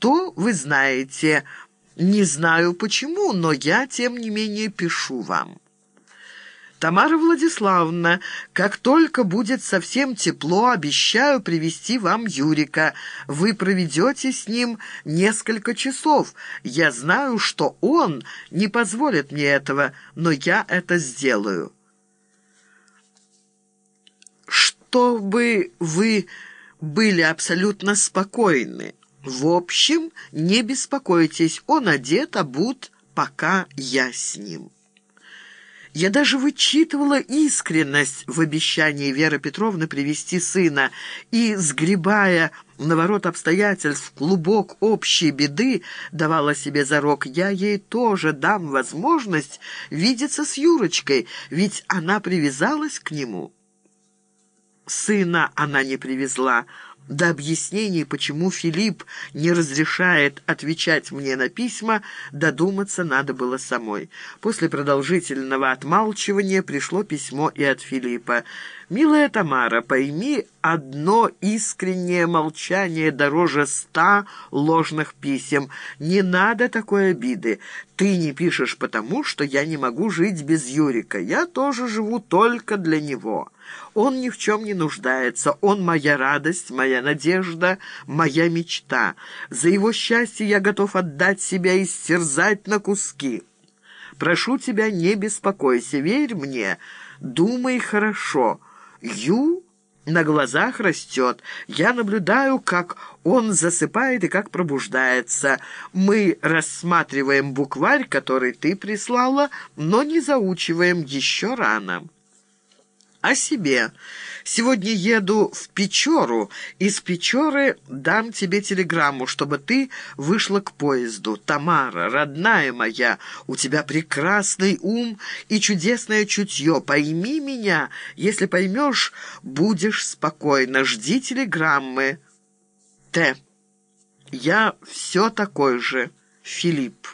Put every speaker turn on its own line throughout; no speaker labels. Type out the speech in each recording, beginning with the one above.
кто, вы знаете. Не знаю почему, но я, тем не менее, пишу вам». «Тамара Владиславовна, как только будет совсем тепло, обещаю привести вам Юрика. Вы проведете с ним несколько часов. Я знаю, что он не позволит мне этого, но я это сделаю». «Чтобы вы были абсолютно спокойны. В общем, не беспокойтесь, он одет, обут, пока я с ним». Я даже вычитывала искренность в обещании Веры Петровны привести сына, и, сгребая наворот обстоятельств, клубок общей беды, давала себе зарок, я ей тоже дам возможность видеться с Юрочкой, ведь она привязалась к нему. Сына она не привезла, до объяснений, почему Филипп не разрешает отвечать мне на письма, додуматься надо было самой. После продолжительного отмалчивания пришло письмо и от Филиппа. «Милая Тамара, пойми, одно искреннее молчание дороже ста ложных писем. Не надо такой обиды. Ты не пишешь потому, что я не могу жить без Юрика. Я тоже живу только для него». Он ни в чем не нуждается. Он моя радость, моя надежда, моя мечта. За его счастье я готов отдать себя и стерзать на куски. Прошу тебя, не беспокойся, верь мне, думай хорошо. Ю на глазах растет. Я наблюдаю, как он засыпает и как пробуждается. Мы рассматриваем букварь, который ты прислала, но не заучиваем еще рано» о себе. Сегодня еду в Печору. Из Печоры дам тебе телеграмму, чтобы ты вышла к поезду. Тамара, родная моя, у тебя прекрасный ум и чудесное чутье. Пойми меня. Если поймешь, будешь спокойно. Жди телеграммы. Т. Я все такой же. Филипп.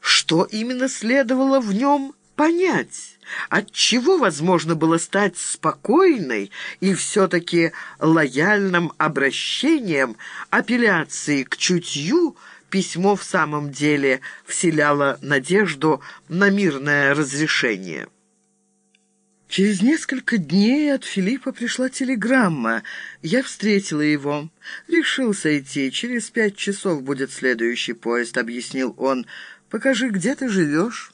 Что именно следовало в нем понять? От чего возможно было стать спокойной и все-таки лояльным обращением, апелляцией к чутью, письмо в самом деле вселяло надежду на мирное разрешение. Через несколько дней от Филиппа пришла телеграмма. Я встретила его. Решился идти. Через пять часов будет следующий поезд, объяснил он. «Покажи, где ты живешь».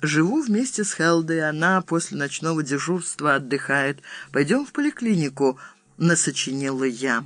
Живу вместе с Хелдой, она после ночного дежурства отдыхает. Пойдем в поликлинику, насочинила я.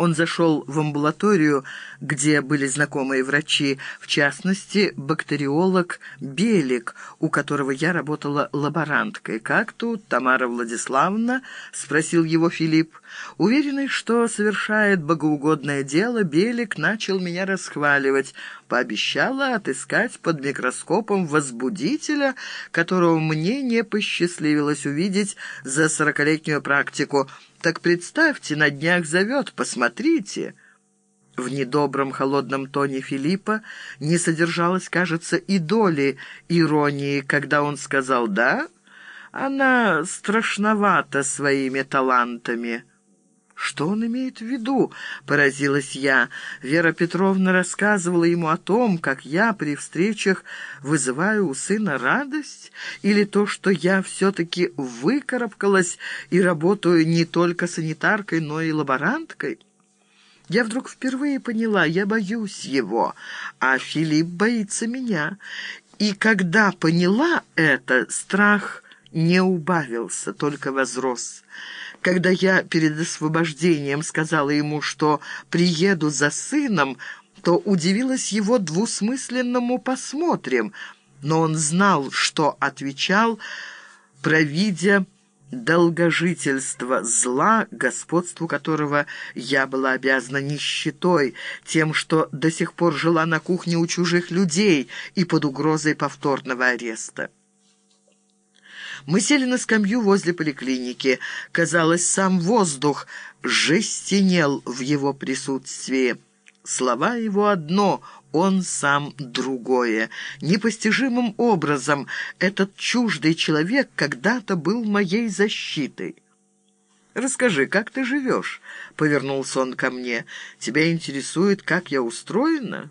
Он зашел в амбулаторию, где были знакомые врачи, в частности, бактериолог Белик, у которого я работала лаборанткой. «Как тут, Тамара Владиславовна?» — спросил его Филипп. Уверенный, что совершает богоугодное дело, Белик начал меня расхваливать. Пообещала отыскать под микроскопом возбудителя, которого мне не посчастливилось увидеть за сорокалетнюю практику — так представьте, на днях зовет, посмотрите». В недобром холодном тоне Филиппа не содержалось, кажется, и доли иронии, когда он сказал «да». Она страшновата своими талантами. «Что он имеет в виду?» — поразилась я. Вера Петровна рассказывала ему о том, как я при встречах вызываю у сына радость, или то, что я все-таки выкарабкалась и работаю не только санитаркой, но и лаборанткой. Я вдруг впервые поняла, я боюсь его, а Филипп боится меня. И когда поняла это, страх не убавился, только возрос. Когда я перед освобождением сказала ему, что приеду за сыном, то удивилась его двусмысленному «посмотрим», но он знал, что отвечал, провидя долгожительство зла, господству которого я была обязана нищетой, тем, что до сих пор жила на кухне у чужих людей и под угрозой повторного ареста. Мы сели на скамью возле поликлиники. Казалось, сам воздух жестенел в его присутствии. Слова его одно, он сам другое. Непостижимым образом этот чуждый человек когда-то был моей защитой. Расскажи, как ты живешь?» — повернулся он ко мне. «Тебя интересует, как я устроена?»